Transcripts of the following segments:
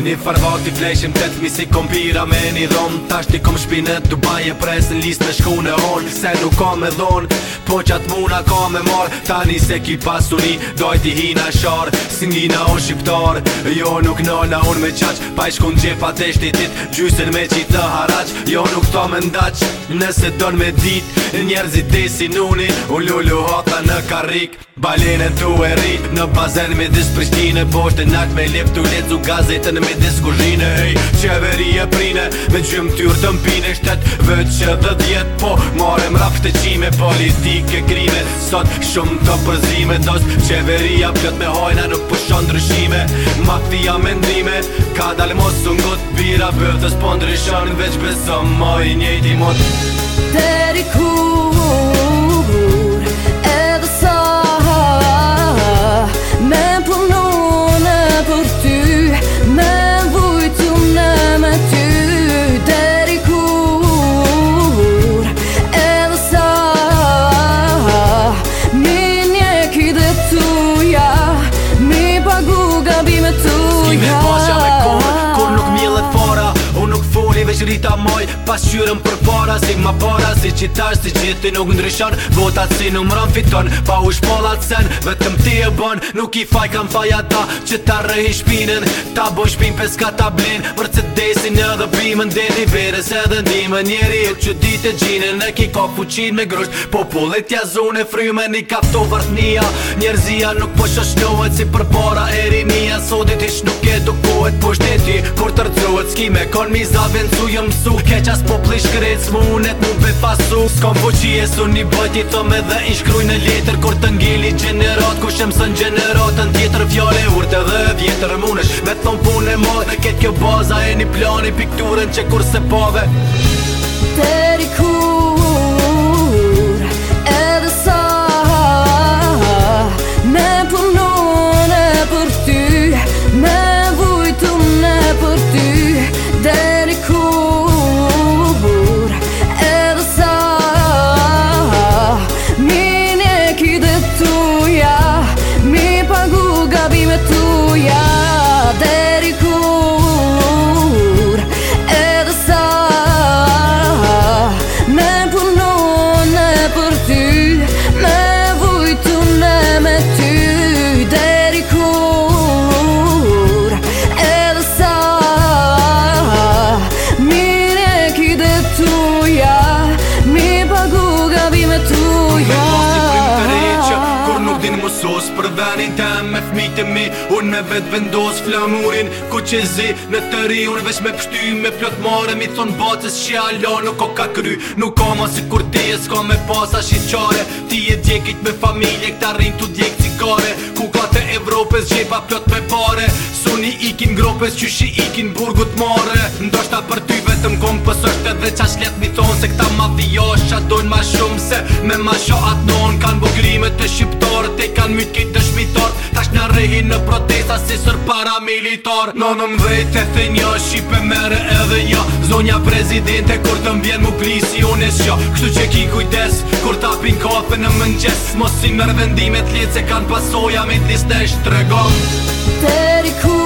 Një farvat i fleshim të të si kom pira me një dhom Tash t'i kom shpinët të baj e pres në list në shku në hon Se nuk ka me dhon, po atë muna ka me mar Tani se ki pasuni, doj t'i hina shar Si njina o shqiptar, jo nuk në në me qaq Pa i shkun gjepa të shtitit, gjysin me qi të haraq Jo nuk ta me ndaq, nëse don me dit Njerëzit e si u lullu hata në karik Balene të e rritë në bazen me disë Prishtine Po është e me lip të letë gazetën me disë kuzhine Ej, qeveri e prine, me gjymë tyrë të mpine Shtetë vëtë që dhe djetë po, more më rapë të qime Politike krime, sot shumë të përzime Dosë qeveri a me hojna nuk pëshonë ndryshime Mafia me ndrime, ka dalë mos unë gotë Bira bëtës po ndryshonë veç besëm, moj njëti mund Teri kur pas qyrën për para Si ma para, si qitar, si qiti nuk ndryshan Votat si në fiton, pa u shpallat sen Vetëm ti e bon, nuk i faj kam faja ta Që ta rëhi shpinën, ta boj shpin pes ka ta blinë Për të desin e bimën, deni verës edhe ndimë Njeri e që ditë e gjinën e ki ka fuqin me grusht Popullet ja zonë e frymën, një ka pëto vërthnia Njerëzia nuk po shashnohet si për para e rinia Sotit ish nuk e po shteti kur Ski me kon mi në cujë keqa po plish krejt s'mu unet mu be pasu S'kom po qi su një bëjt i thome dhe i shkruj në letër Kur të ngili gjenerat ku shem sën gjenerat Në tjetër fjale urte dhe vjetër munesh Me thom pun e modhe ket kjo baza e një plan i që kur se pove Teri Tanin të me fmi të mi Unë me vetë vendos flamurin Ku që zi në të ri Unë vesh me pështy me plot mare Mi thonë bacës që alo nuk o ka kry Nuk o ma si kur ti e s'ka me pasa shi qare Ti e djekit me familje Këta rinë tu djekë cikare Ku ka të Evropes gjepa plot me pare Suni ikin gropes që shi ikin burgut mare Ndo shta për ty vetëm kom pësë edhe qa shlet mi thonë Se këta ma vijo dojnë ma shumë Se me ma shohat non Kanë bukrimet të shqiptarët e kanë mytë kitë në protesta si sër paramilitar Në në mdhejt e the një, shqipe mere edhe një Zonja prezidente, kur të mbjen mu plisi, unë e shjo Kështu që ki kujtes kur tapin kafe në mëngjes Mos si mërë vendimet lje, se kanë pasoja me t'liste shtë tregon Teri kujdes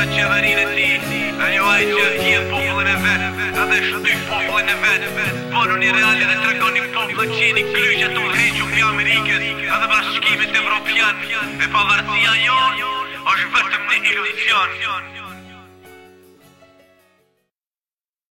Atë që e ti A jo që është popullën e vetë edhe dhe popullën e vetë Bërë një realit dhe të popullë që poplën qeni Kryshë atë u reqë u pja Amerikës A dhe bashkimit e Evropian E pavartësia jonë është vërtëm një ilusion